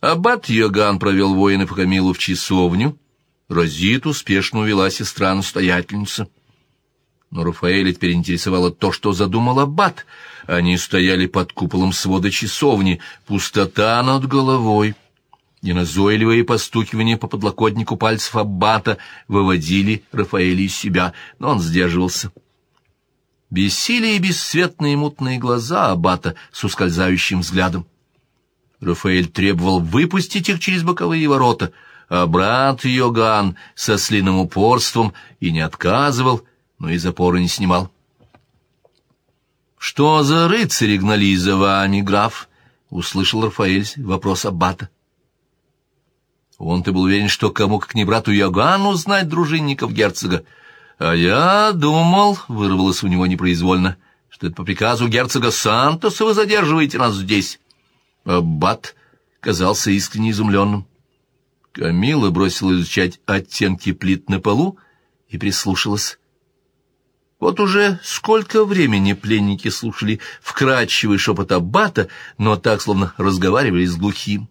Аббат Йоган провел воинов Камилу в часовню. Розит успешно увела сестра-настоятельница. Но Рафаэля теперь интересовало то, что задумал Аббат. Они стояли под куполом свода часовни, пустота над головой. И назойливые постукивания по подлокотнику пальцев Аббата выводили Рафаэля из себя, но он сдерживался. Бессилие и бесцветные мутные глаза Аббата с ускользающим взглядом. Рафаэль требовал выпустить их через боковые ворота, а брат Йоган со слиным упорством и не отказывал, но и запоры не снимал. «Что за рыцари гнали за вами, граф?» — услышал Рафаэль вопрос Аббата. Он-то был уверен, что кому как не брату Йогану знать дружинников герцога. «А я думал», — вырвалось у него непроизвольно, — «что это по приказу герцога Сантоса вы задерживаете нас здесь». Аббат казался искренне изумленным. Камила бросила изучать оттенки плит на полу и прислушалась. Вот уже сколько времени пленники слушали вкрадчивый шепот Аббата, но так, словно разговаривали с глухим.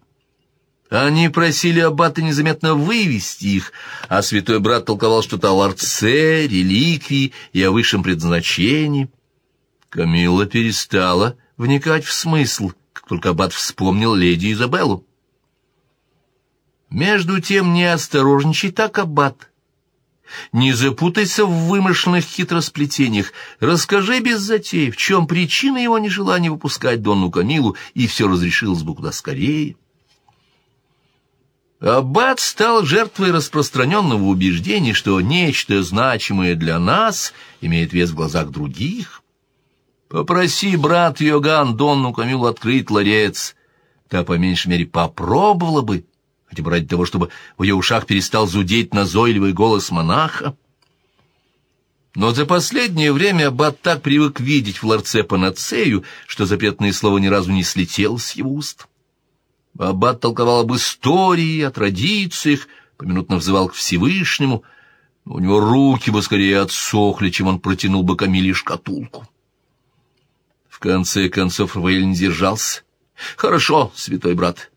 Они просили Аббата незаметно вывести их, а святой брат толковал что-то о ларце, реликвии и о высшем предназначении. Камила перестала вникать в смысл как только аббат вспомнил леди Изабеллу. Между тем не осторожничай так, аббат. Не запутайся в вымышленных хитросплетениях. Расскажи без затей, в чем причина его нежелания выпускать Донну Камилу, и все разрешилось бы куда скорее. Аббат стал жертвой распространенного убеждения, что нечто значимое для нас имеет вес в глазах других. Попроси, брат Йоган, Донну Камилу открыть ларец. Та, по меньшей мере, попробовала бы, хотя бы ради того, чтобы в ее ушах перестал зудеть назойливый голос монаха. Но за последнее время Аббат так привык видеть в ларце панацею, что запретное слово ни разу не слетело с его уст. Аббат толковал об истории, о традициях, поминутно взывал к Всевышнему, у него руки бы скорее отсохли, чем он протянул бы Камиле шкатулку. Конце концов Рафаэль не держался. «Хорошо, святой брат.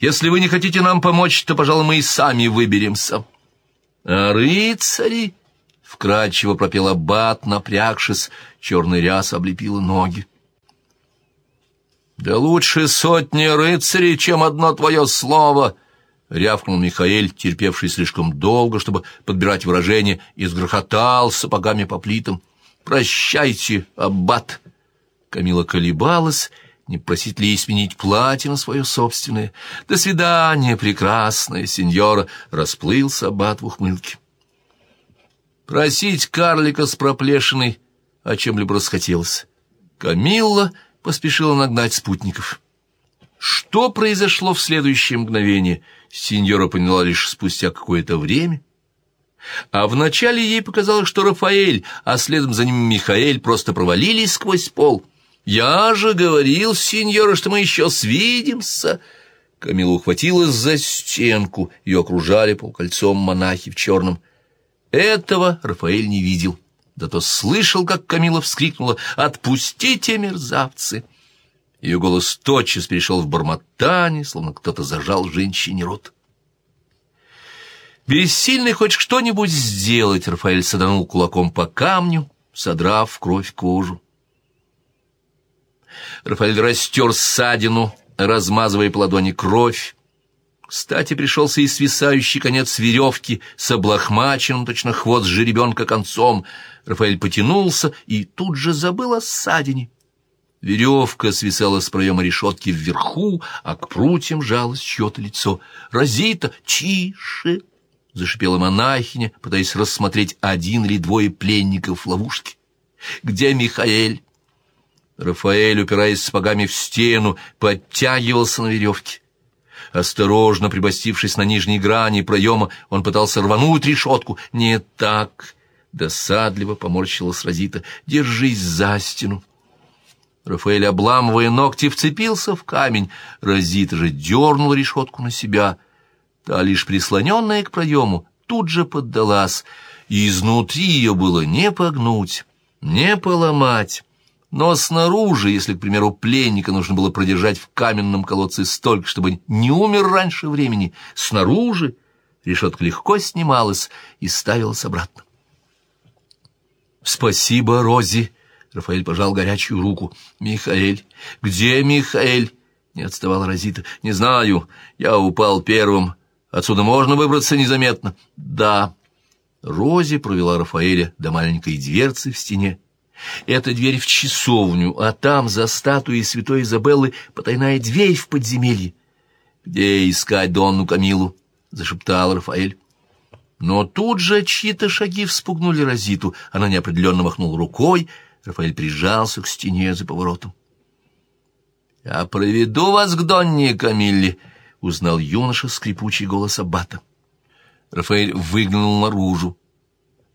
Если вы не хотите нам помочь, то, пожалуй, мы и сами выберемся». «А рыцари?» — вкрадчиво пропел аббат, напрягшись, черный ряс облепила ноги. «Да лучше сотни рыцарей, чем одно твое слово!» — рявкнул Михаэль, терпевший слишком долго, чтобы подбирать выражение, и сгрохотал сапогами по плитам. «Прощайте, аббат!» Камила колебалась, не просить ли ей сменить платье на свое собственное. «До свидания, прекрасная сеньора!» — расплылся аббат в ухмылке. Просить карлика с проплешиной о чем-либо расхотелось. Камилла поспешила нагнать спутников. Что произошло в следующее мгновение, сеньора поняла лишь спустя какое-то время. А вначале ей показалось, что Рафаэль, а следом за ним Михаэль просто провалились сквозь пол — «Я же говорил, сеньора, что мы еще свидимся!» Камила ухватилась за стенку, ее окружали полкольцом монахи в черном. Этого Рафаэль не видел, зато слышал, как Камила вскрикнула «Отпустите, мерзавцы!» Ее голос тотчас перешел в бормотание, словно кто-то зажал женщине рот. Бессильный хоть что-нибудь сделать, Рафаэль саданул кулаком по камню, содрав кровь кожу. Рафаэль растер ссадину, размазывая по ладони кровь. Кстати, пришелся и свисающий конец веревки с облахмаченным, точно хвост жеребенка концом. Рафаэль потянулся и тут же забыл о ссадине. Веревка свисала с проема решетки вверху, а к прутьям жалось чье-то лицо. «Розита, тише!» — зашипела монахиня, пытаясь рассмотреть один или двое пленников в ловушке. «Где Михаэль?» Рафаэль, упираясь сапогами в стену, подтягивался на веревке. Осторожно прибастившись на нижней грани проема, он пытался рвануть решетку. «Не так!» — досадливо поморщилась Розита. «Держись за стену!» Рафаэль, обламывая ногти, вцепился в камень. Розита же дернула решетку на себя. Та, лишь прислоненная к проему, тут же поддалась. И изнутри ее было не погнуть, не поломать. Но снаружи, если, к примеру, пленника нужно было продержать в каменном колодце столько, чтобы не умер раньше времени, снаружи решетка легко снималась и ставилась обратно. «Спасибо, Рози!» — Рафаэль пожал горячую руку. «Михаэль! Где Михаэль?» — не отставала Розита. «Не знаю. Я упал первым. Отсюда можно выбраться незаметно?» «Да». Рози провела Рафаэля до маленькой дверцы в стене. Это дверь в часовню, а там, за статуей святой Изабеллы, потайная дверь в подземелье. «Где искать Донну Камилу?» — зашептал Рафаэль. Но тут же чьи-то шаги вспугнули Розиту. Она неопределенно махнула рукой. Рафаэль прижался к стене за поворотом. «Я проведу вас к Донне Камилле», — узнал юноша скрипучий голос Аббата. Рафаэль выглянул наружу.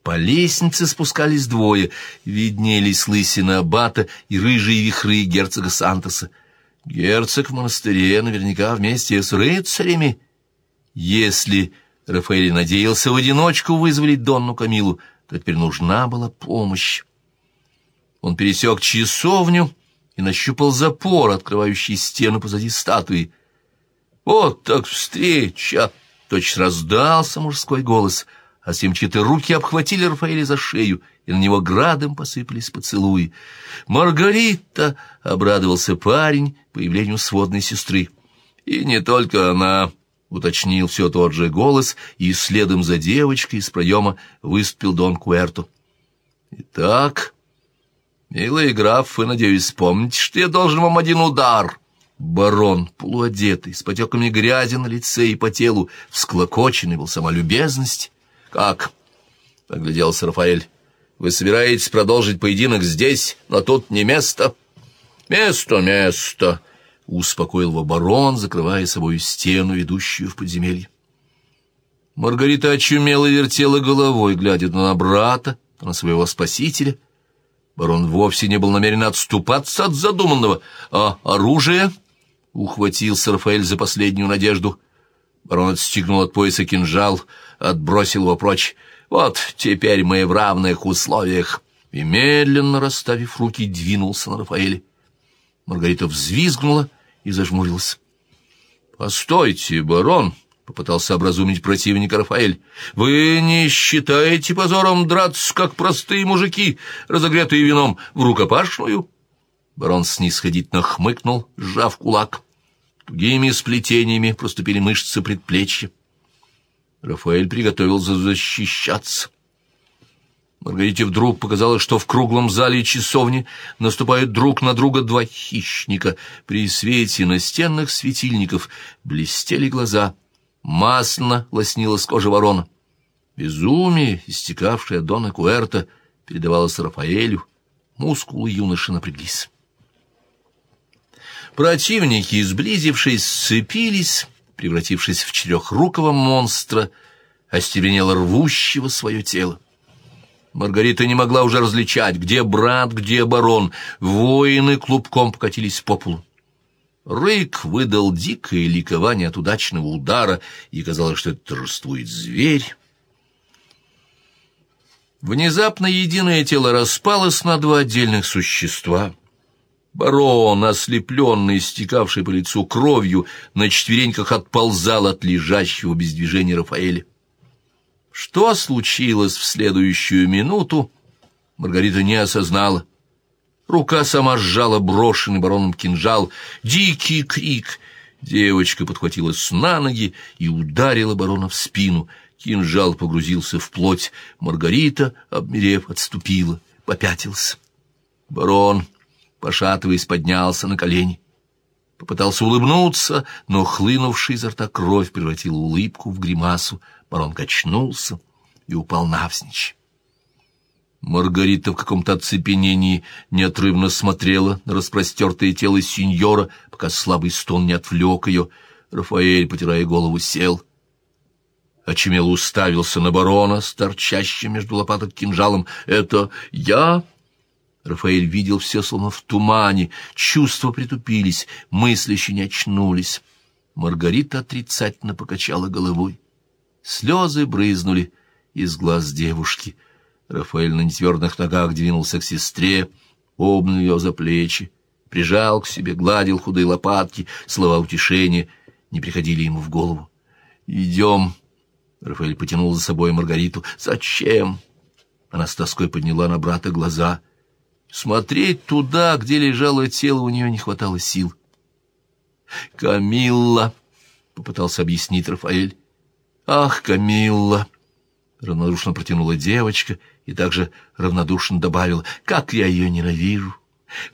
По лестнице спускались двое, виднелись лысина Аббата и рыжие вихры герцога Сантоса. Герцог в монастыре наверняка вместе с рыцарями. Если Рафаэль надеялся в одиночку вызволить Донну Камилу, то теперь нужна была помощь. Он пересек часовню и нащупал запор, открывающий стену позади статуи. «Вот так встреча!» — точно раздался мужской голос — а чьи-то руки обхватили Рафаэля за шею, и на него градом посыпались поцелуи. «Маргарита!» — обрадовался парень появлению сводной сестры. «И не только она!» — уточнил все тот же голос, и следом за девочкой из проема выступил Дон Куэрто. «Итак, милый граф, вы, надеюсь, помните, что я должен вам один удар?» Барон, полуодетый, с потеками грязи на лице и по телу, всклокоченный был сама любезность, «Как?» — огляделся Рафаэль. «Вы собираетесь продолжить поединок здесь, но тут не место?» «Место, место!» — успокоил его барон, закрывая собой стену, ведущую в подземелье. Маргарита очумело вертела головой, глядя на брата, на своего спасителя. Барон вовсе не был намерен отступаться от задуманного. «А оружие?» — ухватился Рафаэль за последнюю надежду. Барон отстегнул от пояса кинжал — отбросил его прочь. «Вот теперь мы в равных условиях!» И медленно, расставив руки, двинулся на Рафаэля. Маргарита взвизгнула и зажмурилась. «Постойте, барон!» — попытался образумить противника Рафаэль. «Вы не считаете позором драться, как простые мужики, разогретые вином, в рукопашную?» Барон снисходительно хмыкнул, сжав кулак. Тугими сплетениями проступили мышцы предплечья. Рафаэль приготовился защищаться. Маргарите вдруг показалось, что в круглом зале часовни наступают друг на друга два хищника. При свете настенных светильников блестели глаза. Масло лоснилась кожа ворона. Безумие, истекавшее Дона Куэрта, передавалось Рафаэлю. Мускулы юноши напряглись. Противники, сблизившись, сцепились превратившись в четырехрукого монстра, остеренело рвущего свое тело. Маргарита не могла уже различать, где брат, где барон. Воины клубком покатились по полу. Рык выдал дикое ликование от удачного удара, и казалось, что это торжествует зверь. Внезапно единое тело распалось на два отдельных существа — Барон, ослепленный, стекавший по лицу кровью, на четвереньках отползал от лежащего без движения Рафаэля. Что случилось в следующую минуту, Маргарита не осознала. Рука сама сжала брошенный бароном кинжал. Дикий крик! Девочка подхватилась на ноги и ударила барона в спину. Кинжал погрузился в плоть. Маргарита, обмерев, отступила, попятился. Барон пошатываясь, поднялся на колени. Попытался улыбнуться, но хлынувшая изо рта кровь превратила улыбку в гримасу. Барон качнулся и упал навзничь. Маргарита в каком-то оцепенении неотрывно смотрела на распростертое тело сеньора, пока слабый стон не отвлек ее. Рафаэль, потирая голову, сел. Очумело уставился на барона с торчащим между лопаток кинжалом. «Это я?» Рафаэль видел все словно в тумане, чувства притупились, мысли еще не очнулись. Маргарита отрицательно покачала головой. Слезы брызнули из глаз девушки. Рафаэль на нетвердых ногах двинулся к сестре. обнял ее за плечи, прижал к себе, гладил худые лопатки, слова утешения не приходили ему в голову. «Идем!» — Рафаэль потянул за собой Маргариту. «Зачем?» Она с тоской подняла на брата глаза. Смотреть туда, где лежало тело, у нее не хватало сил. «Камилла!» — попытался объяснить Рафаэль. «Ах, Камилла!» — равнодушно протянула девочка и также равнодушно добавила. «Как я ее ненавижу!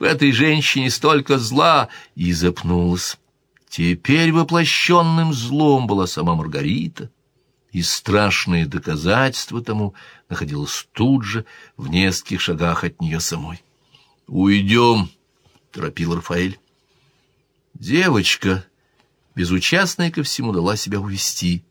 В этой женщине столько зла!» И запнулась. Теперь воплощенным злом была сама Маргарита, и страшное доказательство тому находилось тут же, в нескольких шагах от нее самой. «Уйдем!» — торопил Рафаэль. Девочка, безучастная ко всему, дала себя увести.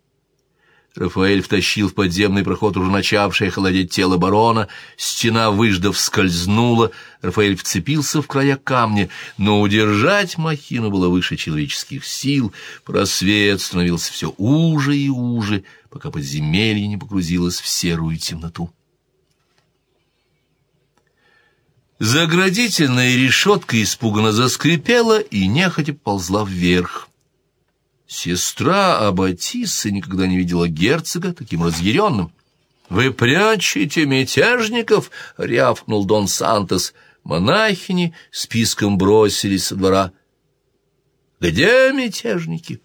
Рафаэль втащил в подземный проход уже начавшее холодеть тело барона, стена, выждав, скользнула, Рафаэль вцепился в края камня, но удержать махину было выше человеческих сил, просвет становился все уже и уже, пока подземелье не погрузилось в серую темноту. Заградительная решетка испуганно заскрипела и нехотя ползла вверх. Сестра Аббатисса никогда не видела герцога таким разъяренным. «Вы прячете мятежников?» — рявкнул Дон Сантос. Монахини списком бросились со двора. «Где мятежники?»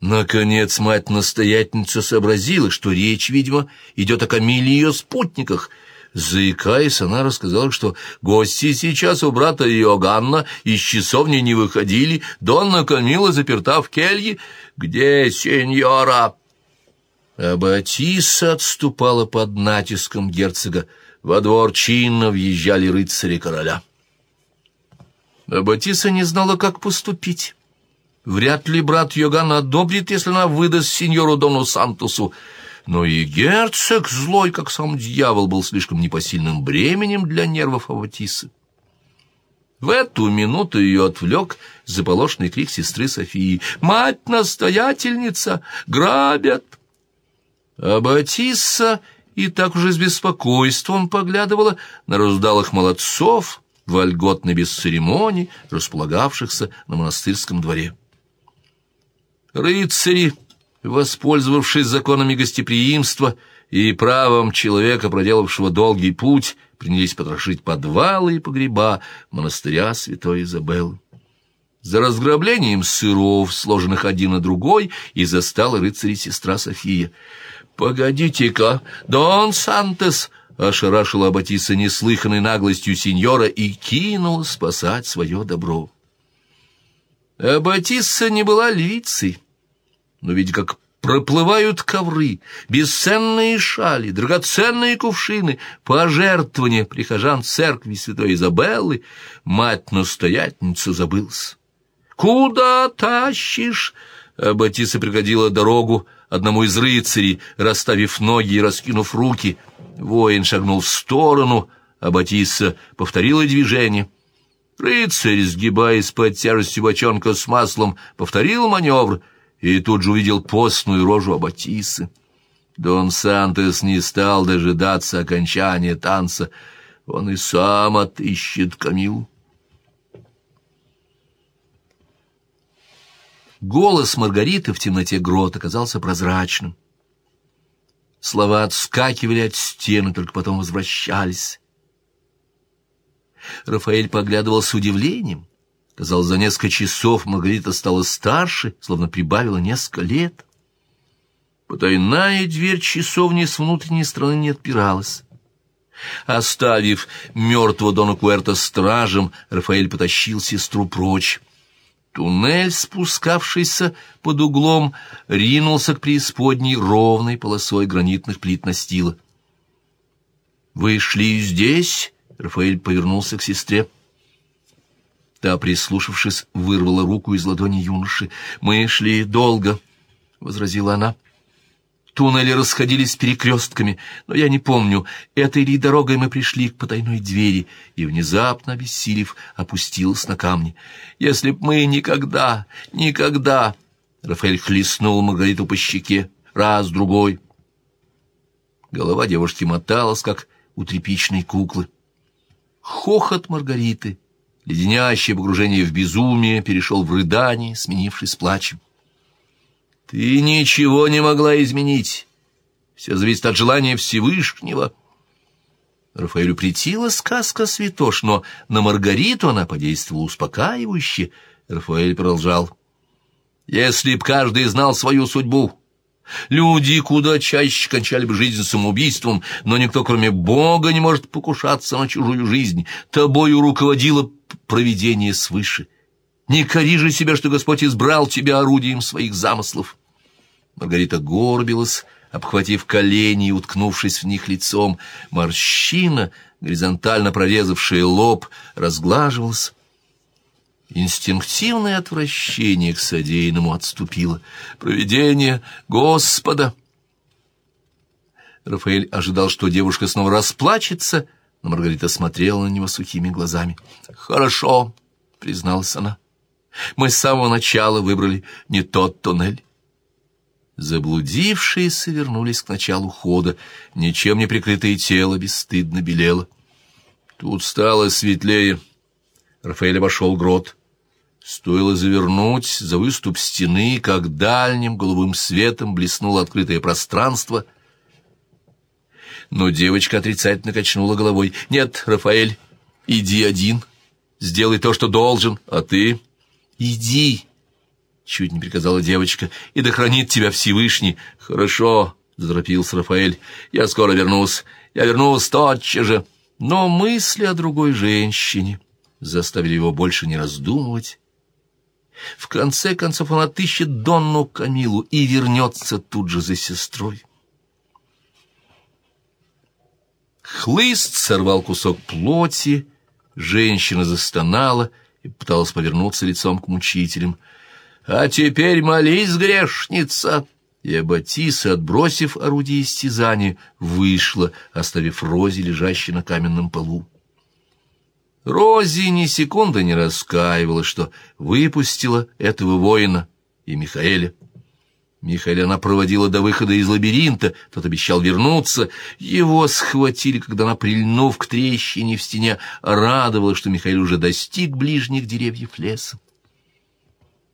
Наконец мать-настоятельница сообразила, что речь, видимо, идет о Камиле и ее спутниках — Заикаясь, она рассказала, что гости сейчас у брата Иоганна из часовни не выходили, Донна Камила заперта в келье. «Где сеньора?» А отступала под натиском герцога. Во двор чинно въезжали рыцари короля. А Батиса не знала, как поступить. Вряд ли брат Йоган одобрит, если она выдаст сеньору Дону Сантусу но и герцог, злой, как сам дьявол, был слишком непосильным бременем для нервов Аватисы. В эту минуту ее отвлек заполошный крик сестры Софии. «Мать-настоятельница! Грабят!» А Батисса и так уже с беспокойством поглядывала на раздалых молодцов, вольготно без церемоний, располагавшихся на монастырском дворе. Рыцари воспользовавшись законами гостеприимства и правом человека, проделавшего долгий путь, принялись потрошить подвалы и погреба монастыря святой Изабеллы. За разграблением сыров, сложенных один на другой, и застала рыцарей сестра София. «Погодите-ка, Дон Сантес!» — ошарашила Аббатиса неслыханной наглостью сеньора и кинул спасать свое добро. Аббатисса не была львицей, но видя, как проплывают ковры, бесценные шали, драгоценные кувшины, пожертвования прихожан церкви святой Изабеллы, мать-настоятельница забылась. «Куда тащишь?» Батиса пригодила дорогу одному из рыцарей, расставив ноги и раскинув руки. Воин шагнул в сторону, а Батиса повторила движение. Рыцарь, сгибаясь под тяжестью бочонка с маслом, повторил маневр — и тут же увидел постную рожу Аббатисы. Дон Сантос не стал дожидаться окончания танца. Он и сам отыщет Камилу. Голос Маргариты в темноте грот оказался прозрачным. Слова отскакивали от стены, только потом возвращались. Рафаэль поглядывал с удивлением. Казалось, за несколько часов Маргарита стала старше, словно прибавила несколько лет. Потайная дверь часовни с внутренней стороны не отпиралась. Оставив мертвого Дона Куэрта стражем, Рафаэль потащил сестру прочь. Туннель, спускавшийся под углом, ринулся к преисподней ровной полосой гранитных плит настила. «Вы шли здесь?» — Рафаэль повернулся к сестре. Та, прислушавшись, вырвала руку из ладони юноши. «Мы шли долго», — возразила она. Туннели расходились перекрестками, но я не помню, этой ли дорогой мы пришли к потайной двери, и, внезапно обессилев, опустилась на камни. Если б мы никогда, никогда... Рафаэль хлестнул Маргариту по щеке, раз, другой. Голова девушки моталась, как у тряпичной куклы. Хохот Маргариты, леденящее погружение в безумие, перешел в рыдание, сменившись плачем. «Ты ничего не могла изменить. Все зависит от желания Всевышнего». Рафаэлю притила сказка святош, но на Маргариту она подействовала успокаивающе. Рафаэль продолжал. «Если б каждый знал свою судьбу, люди куда чаще кончали бы жизнь самоубийством, но никто, кроме Бога, не может покушаться на чужую жизнь. Тобою руководило провидение свыше. Не кори же себя, что Господь избрал тебя орудием своих замыслов». Маргарита горбилась, обхватив колени и уткнувшись в них лицом. Морщина, горизонтально прорезавшая лоб, разглаживалась. Инстинктивное отвращение к содеянному отступило. «Провидение Господа!» Рафаэль ожидал, что девушка снова расплачется, но Маргарита смотрела на него сухими глазами. «Хорошо», — призналась она, — «мы с самого начала выбрали не тот туннель». Заблудившиеся вернулись к началу хода, ничем не прикрытое тело бесстыдно белело. Тут стало светлее. Рафаэль обошел грот. Стоило завернуть за выступ стены, как дальним голубым светом блеснуло открытое пространство. Но девочка отрицательно качнула головой. «Нет, Рафаэль, иди один, сделай то, что должен, а ты...» «Иди!» Чуть не приказала девочка. «И да хранит тебя Всевышний!» «Хорошо!» — заторопился Рафаэль. «Я скоро вернусь. Я вернусь тотчас же!» Но мысли о другой женщине заставили его больше не раздумывать. В конце концов он отыщет Донну Камилу и вернется тут же за сестрой. Хлыст сорвал кусок плоти, женщина застонала и пыталась повернуться лицом к мучителям — «А теперь молись, грешница!» И Аббатиса, отбросив орудие истязания, вышла, оставив Рози, лежащей на каменном полу. Рози ни секунды не раскаивала, что выпустила этого воина и Михаэля. Михаэля она проводила до выхода из лабиринта, тот обещал вернуться. Его схватили, когда она, прильнув к трещине в стене, радовалась, что Михаил уже достиг ближних деревьев леса.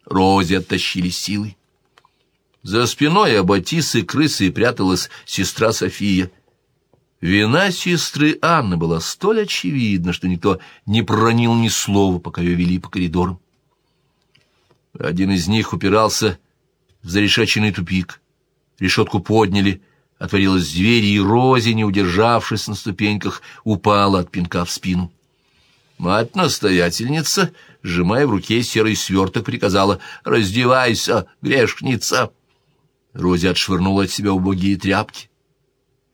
Розе оттащили силой. За спиной Аббатисы крысы пряталась сестра София. Вина сестры Анны была столь очевидна, что никто не проронил ни слова, пока ее вели по коридорам. Один из них упирался в зарешеченный тупик. Решетку подняли, отворилась дверь, и Розе, не удержавшись на ступеньках, упала от пинка в спину. Мать-настоятельница, сжимая в руке серый сверток, приказала «Раздевайся, грешница!» Рози отшвырнула от себя убогие тряпки.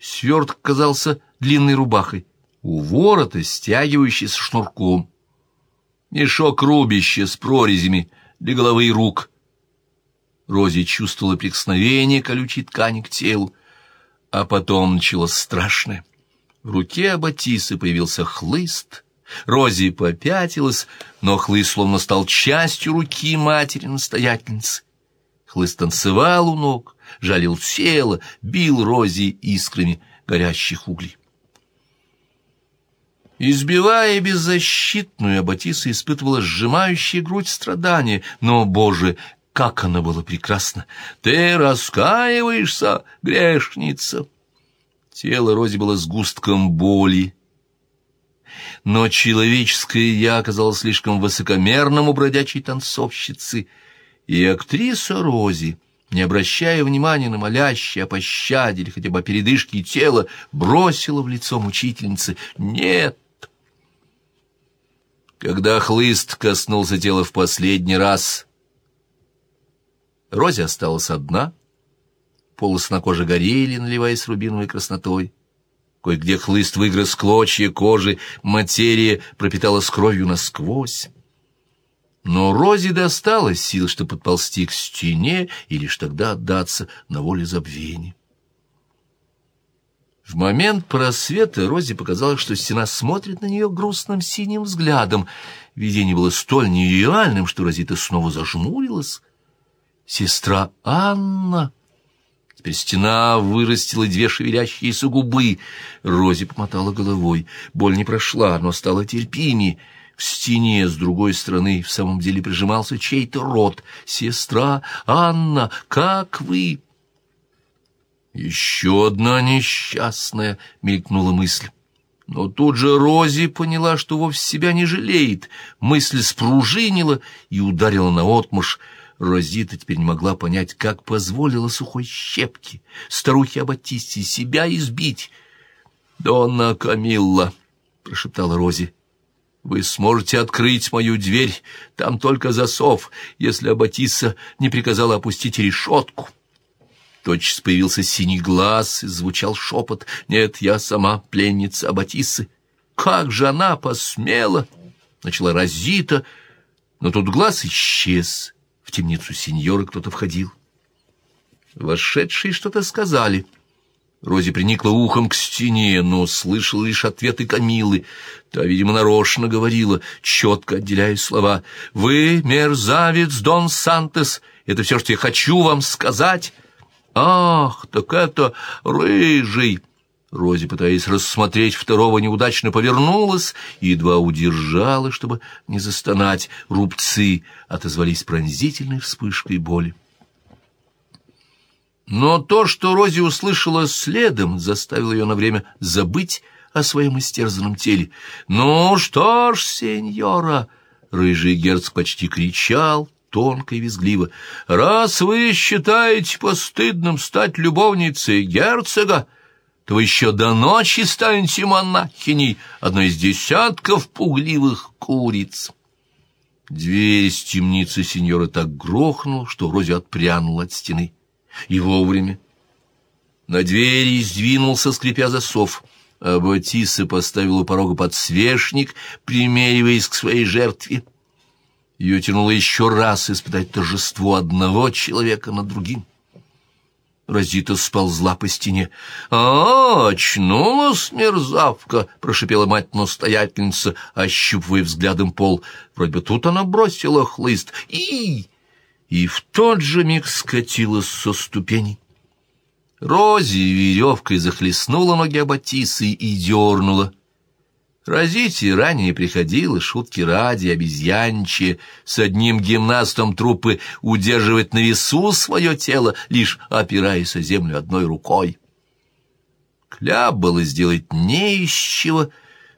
Сверток казался длинной рубахой, у ворота стягивающий шнурком. Мешок рубище с прорезями для головы и рук. Рози чувствовала прикосновение колючей ткани к телу, а потом началось страшное. В руке Аббатисы появился хлыст — Рози попятилась, но хлыст словно стал частью руки матери-настоятельницы. Хлыст танцевал у ног, жалил тело, бил Рози искрами горящих углей. Избивая беззащитную, Аббатиса испытывала сжимающие грудь страдания, но, Боже, как она была прекрасна! Ты раскаиваешься, грешница! Тело Рози было сгустком боли, но человеческое «я» оказалось слишком высокомерным у бродячей танцовщицы, и актриса Рози, не обращая внимания на молящие о пощаде или хотя бы о передышке тела, бросила в лицо мучительницы «Нет!». Когда хлыст коснулся тела в последний раз, Рози осталась одна, полосы на коже горели, наливаясь рубиновой краснотой. Кое-где хлыст выгрыз клочья кожи, материя пропиталась кровью насквозь. Но Розе досталось сил, чтобы подползти к стене и лишь тогда отдаться на воле забвения. В момент просвета Розе показалось, что стена смотрит на нее грустным синим взглядом. Видение было столь нереальным, что Розита снова зажмурилась. «Сестра Анна!» Теперь стена вырастила две шевелящиеся губы. Рози помотала головой. Боль не прошла, но стала терпимее. В стене с другой стороны в самом деле прижимался чей-то рот. «Сестра Анна, как вы?» «Еще одна несчастная!» — мелькнула мысль. Но тут же Рози поняла, что вовсе себя не жалеет. Мысль спружинила и ударила наотмашь. Розита теперь не могла понять, как позволила сухой щепке, старухе Аббатисте, себя избить. «Донна Камилла», — прошептала Рози, — «вы сможете открыть мою дверь, там только засов, если Аббатиса не приказала опустить решетку». Тотчас появился синий глаз и звучал шепот. «Нет, я сама пленница Аббатисы». «Как же она посмела!» — начала Розита, но тут глаз исчез. В темницу сеньора кто-то входил. Вошедшие что-то сказали. Рози приникла ухом к стене, но слышал лишь ответы Камилы. Та, видимо, нарочно говорила, четко отделяя слова. «Вы, мерзавец Дон Сантес, это все, что я хочу вам сказать». «Ах, так это рыжий!» Рози, пытаясь рассмотреть второго, неудачно повернулась и едва удержала, чтобы не застонать. Рубцы отозвались пронзительной вспышкой боли. Но то, что Рози услышала следом, заставило ее на время забыть о своем истерзанном теле. «Ну что ж, сеньора!» Рыжий герц почти кричал, тонко и визгливо. «Раз вы считаете постыдным стать любовницей герцога, то еще до ночи станете монахиней, одной из десятков пугливых куриц». Дверь из темницы сеньора так грохнула, что Рози отпрянула от стены. И вовремя. На двери сдвинулся, скрипя засов, а Батиса поставила у порога подсвечник, примериваясь к своей жертве. Ее тянуло еще раз испытать торжество одного человека над другим. Розита сползла по стене. «А, очнулась мерзавка!» — прошипела мать-настоятельница, ощупывая взглядом пол. Вроде бы тут она бросила хлыст. «И!» И в тот же миг скатилась со ступеней. Рози веревкой захлестнула ноги Аббатисы и дернула. Разите ранее приходило, шутки ради, обезьянче, с одним гимнастом трупы удерживать на весу свое тело, лишь опираясь о землю одной рукой. Кляп было сделать не из чего,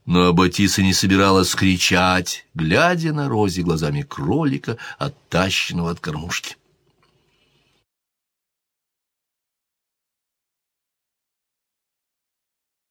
но Батиса не собиралась кричать, глядя на Рози глазами кролика, оттащенного от кормушки.